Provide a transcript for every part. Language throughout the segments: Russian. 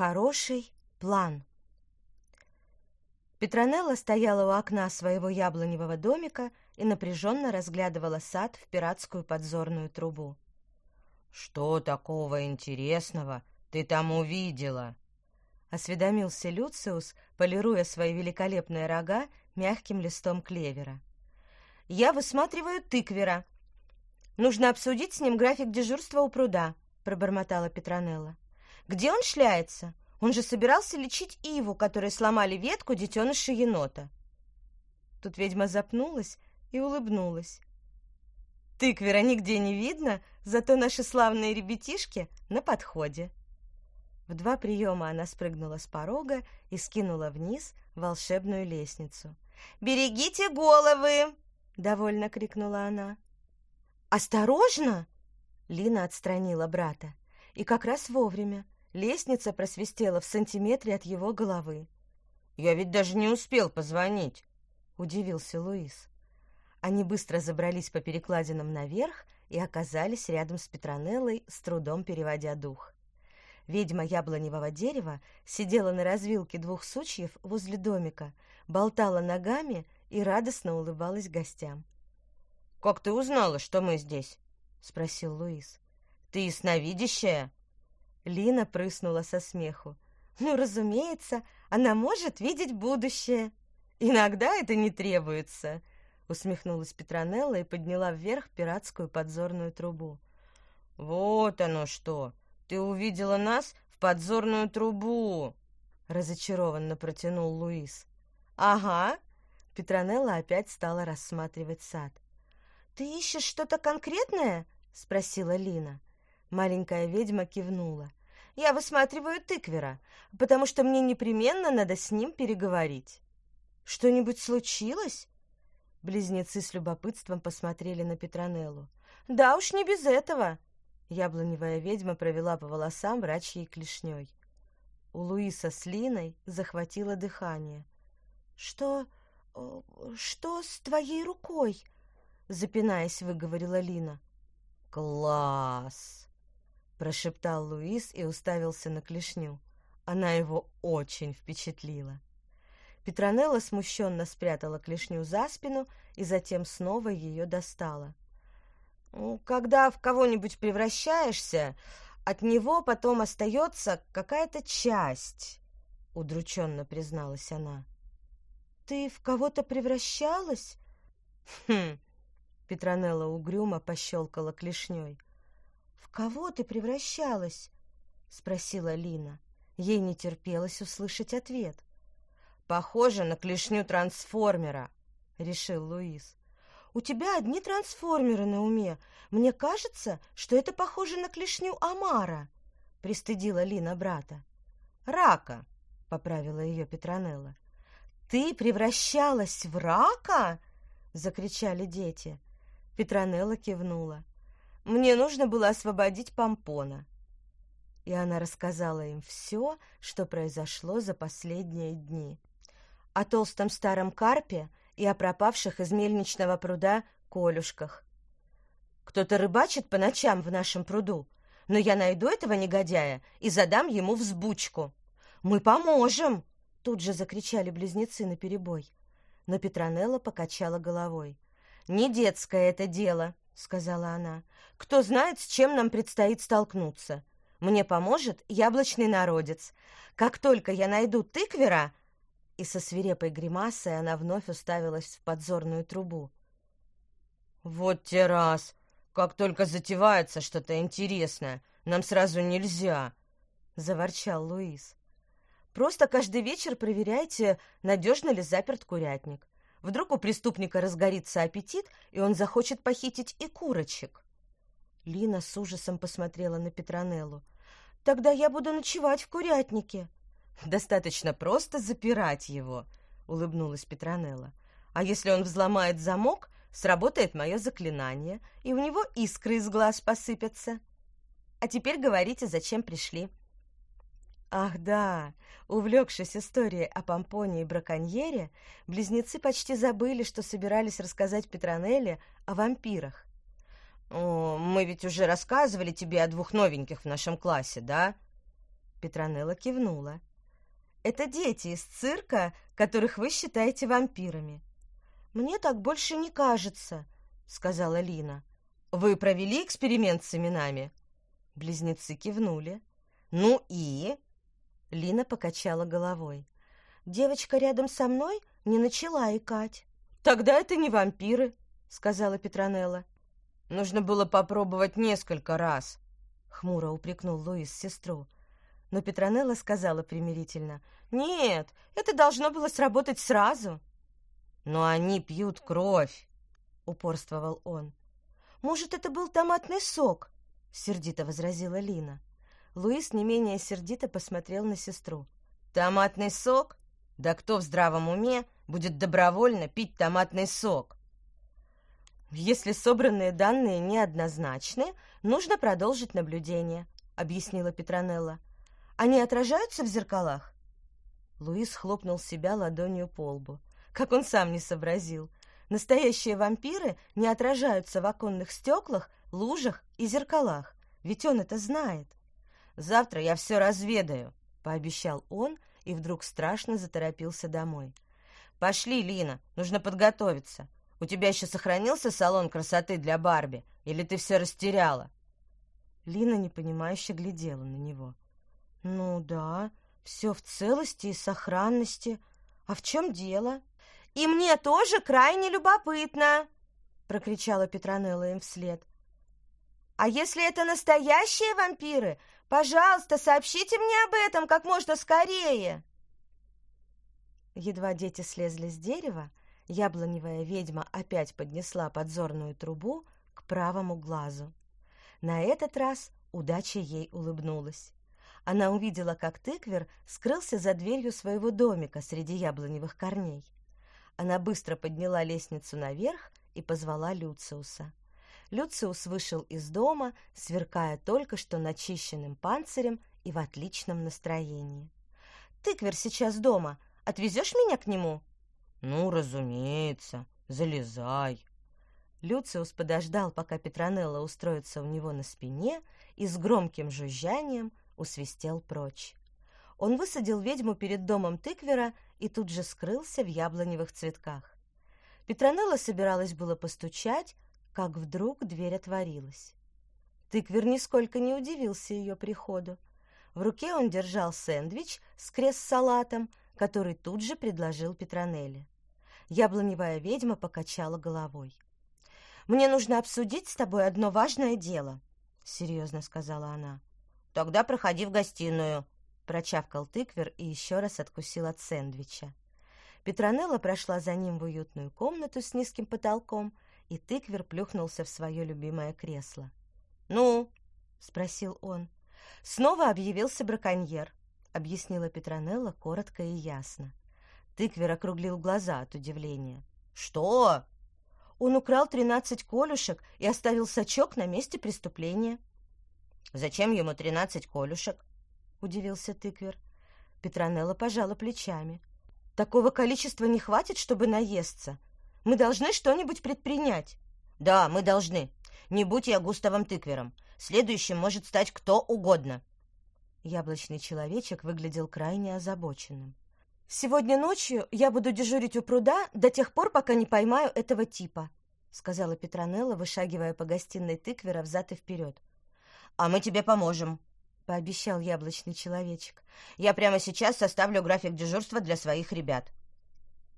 Хороший план. Петронелла стояла у окна своего яблоневого домика и напряженно разглядывала сад в пиратскую подзорную трубу. «Что такого интересного ты там увидела?» — осведомился Люциус, полируя свои великолепные рога мягким листом клевера. «Я высматриваю тыквера. Нужно обсудить с ним график дежурства у пруда», — пробормотала Петронелла. Где он шляется? Он же собирался лечить Иву, которой сломали ветку детеныша енота. Тут ведьма запнулась и улыбнулась. Тыквера нигде не видно, зато наши славные ребятишки на подходе. В два приема она спрыгнула с порога и скинула вниз волшебную лестницу. «Берегите головы!» — довольно крикнула она. «Осторожно!» — Лина отстранила брата. И как раз вовремя. Лестница просвистела в сантиметре от его головы. «Я ведь даже не успел позвонить», — удивился Луис. Они быстро забрались по перекладинам наверх и оказались рядом с Петронеллой, с трудом переводя дух. Ведьма яблоневого дерева сидела на развилке двух сучьев возле домика, болтала ногами и радостно улыбалась гостям. «Как ты узнала, что мы здесь?» — спросил Луис. «Ты ясновидящая?» Лина прыснула со смеху. «Ну, разумеется, она может видеть будущее. Иногда это не требуется», — усмехнулась Петронелла и подняла вверх пиратскую подзорную трубу. «Вот оно что! Ты увидела нас в подзорную трубу!» — разочарованно протянул Луис. «Ага!» — Петронелла опять стала рассматривать сад. «Ты ищешь что-то конкретное?» — спросила Лина. Маленькая ведьма кивнула. «Я высматриваю тыквера, потому что мне непременно надо с ним переговорить». «Что-нибудь случилось?» Близнецы с любопытством посмотрели на Петронеллу. «Да уж не без этого!» Яблоневая ведьма провела по волосам врачьей клешней. У Луиса с Линой захватило дыхание. «Что... что с твоей рукой?» Запинаясь, выговорила Лина. «Класс!» Прошептал Луис и уставился на клешню. Она его очень впечатлила. Петронелла смущенно спрятала клешню за спину и затем снова ее достала. «Ну, «Когда в кого-нибудь превращаешься, от него потом остается какая-то часть», — удрученно призналась она. «Ты в кого-то превращалась?» «Хм!» — Петронелла угрюмо пощелкала клешней кого ты превращалась?» — спросила Лина. Ей не терпелось услышать ответ. «Похоже на клешню трансформера», — решил Луис. «У тебя одни трансформеры на уме. Мне кажется, что это похоже на клешню Амара», — пристыдила Лина брата. «Рака», — поправила ее Петронелла. «Ты превращалась в рака?» — закричали дети. Петронелла кивнула. Мне нужно было освободить помпона. И она рассказала им все, что произошло за последние дни. О толстом старом карпе и о пропавших из мельничного пруда колюшках. Кто-то рыбачит по ночам в нашем пруду, но я найду этого негодяя и задам ему взбучку. Мы поможем! Тут же закричали близнецы наперебой. Но Петронелла покачала головой. Не детское это дело сказала она. «Кто знает, с чем нам предстоит столкнуться. Мне поможет яблочный народец. Как только я найду тыквера...» И со свирепой гримасой она вновь уставилась в подзорную трубу. «Вот те раз! Как только затевается что-то интересное, нам сразу нельзя!» — заворчал Луис. «Просто каждый вечер проверяйте, надежно ли заперт курятник. Вдруг у преступника разгорится аппетит, и он захочет похитить и курочек. Лина с ужасом посмотрела на Петронеллу. «Тогда я буду ночевать в курятнике». «Достаточно просто запирать его», — улыбнулась Петронелла. «А если он взломает замок, сработает мое заклинание, и у него искры из глаз посыпятся. А теперь говорите, зачем пришли». Ах да, увлекшись историей о помпоне и браконьере, близнецы почти забыли, что собирались рассказать Петронелле о вампирах. «О, мы ведь уже рассказывали тебе о двух новеньких в нашем классе, да?» Петронелла кивнула. «Это дети из цирка, которых вы считаете вампирами». «Мне так больше не кажется», — сказала Лина. «Вы провели эксперимент с именами?» Близнецы кивнули. «Ну и?» Лина покачала головой. «Девочка рядом со мной не начала икать». «Тогда это не вампиры», — сказала Петронелла. «Нужно было попробовать несколько раз», — хмуро упрекнул Луис сестру. Но Петронелла сказала примирительно. «Нет, это должно было сработать сразу». «Но они пьют кровь», — упорствовал он. «Может, это был томатный сок?» — сердито возразила Лина. Луис не менее сердито посмотрел на сестру. «Томатный сок? Да кто в здравом уме будет добровольно пить томатный сок?» «Если собранные данные неоднозначны, нужно продолжить наблюдение», — объяснила Петронелла. «Они отражаются в зеркалах?» Луис хлопнул себя ладонью по лбу. Как он сам не сообразил. Настоящие вампиры не отражаются в оконных стеклах, лужах и зеркалах. Ведь он это знает. «Завтра я все разведаю», — пообещал он и вдруг страшно заторопился домой. «Пошли, Лина, нужно подготовиться. У тебя еще сохранился салон красоты для Барби? Или ты все растеряла?» Лина непонимающе глядела на него. «Ну да, все в целости и сохранности. А в чем дело?» «И мне тоже крайне любопытно!» — прокричала Петронелла им вслед. «А если это настоящие вампиры, пожалуйста, сообщите мне об этом как можно скорее!» Едва дети слезли с дерева, яблоневая ведьма опять поднесла подзорную трубу к правому глазу. На этот раз удача ей улыбнулась. Она увидела, как тыквер скрылся за дверью своего домика среди яблоневых корней. Она быстро подняла лестницу наверх и позвала Люциуса. Люциус вышел из дома, сверкая только что начищенным панцирем и в отличном настроении. «Тыквер сейчас дома. Отвезешь меня к нему?» «Ну, разумеется. Залезай». Люциус подождал, пока Петронелла устроится у него на спине, и с громким жужжанием усвистел прочь. Он высадил ведьму перед домом тыквера и тут же скрылся в яблоневых цветках. Петронелла собиралась было постучать, как вдруг дверь отворилась. Тыквер нисколько не удивился ее приходу. В руке он держал сэндвич с крест-салатом, который тут же предложил Петронелле. Яблоневая ведьма покачала головой. «Мне нужно обсудить с тобой одно важное дело», — серьезно сказала она. «Тогда проходи в гостиную», — прочавкал тыквер и еще раз откусил от сэндвича. Петронелла прошла за ним в уютную комнату с низким потолком, и тыквер плюхнулся в свое любимое кресло. «Ну?» — спросил он. «Снова объявился браконьер», — объяснила Петронелла коротко и ясно. Тыквер округлил глаза от удивления. «Что?» Он украл тринадцать колюшек и оставил сачок на месте преступления. «Зачем ему тринадцать колюшек?» — удивился тыквер. Петронелла пожала плечами. «Такого количества не хватит, чтобы наесться. Мы должны что-нибудь предпринять». «Да, мы должны. Не будь я Густавом Тыквером. Следующим может стать кто угодно». Яблочный человечек выглядел крайне озабоченным. «Сегодня ночью я буду дежурить у пруда до тех пор, пока не поймаю этого типа», сказала Петронелла, вышагивая по гостиной тыквера взад и вперед. «А мы тебе поможем», — пообещал яблочный человечек. «Я прямо сейчас составлю график дежурства для своих ребят».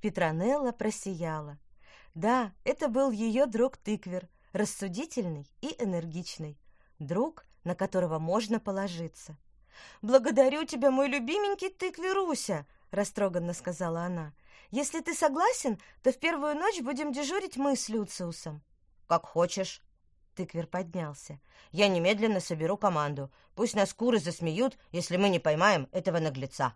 Петронелла просияла. Да, это был ее друг Тыквер, рассудительный и энергичный. Друг, на которого можно положиться. «Благодарю тебя, мой любименький Тыкверуся!» — растроганно сказала она. «Если ты согласен, то в первую ночь будем дежурить мы с Люциусом». «Как хочешь». Тыквер поднялся. «Я немедленно соберу команду. Пусть нас куры засмеют, если мы не поймаем этого наглеца».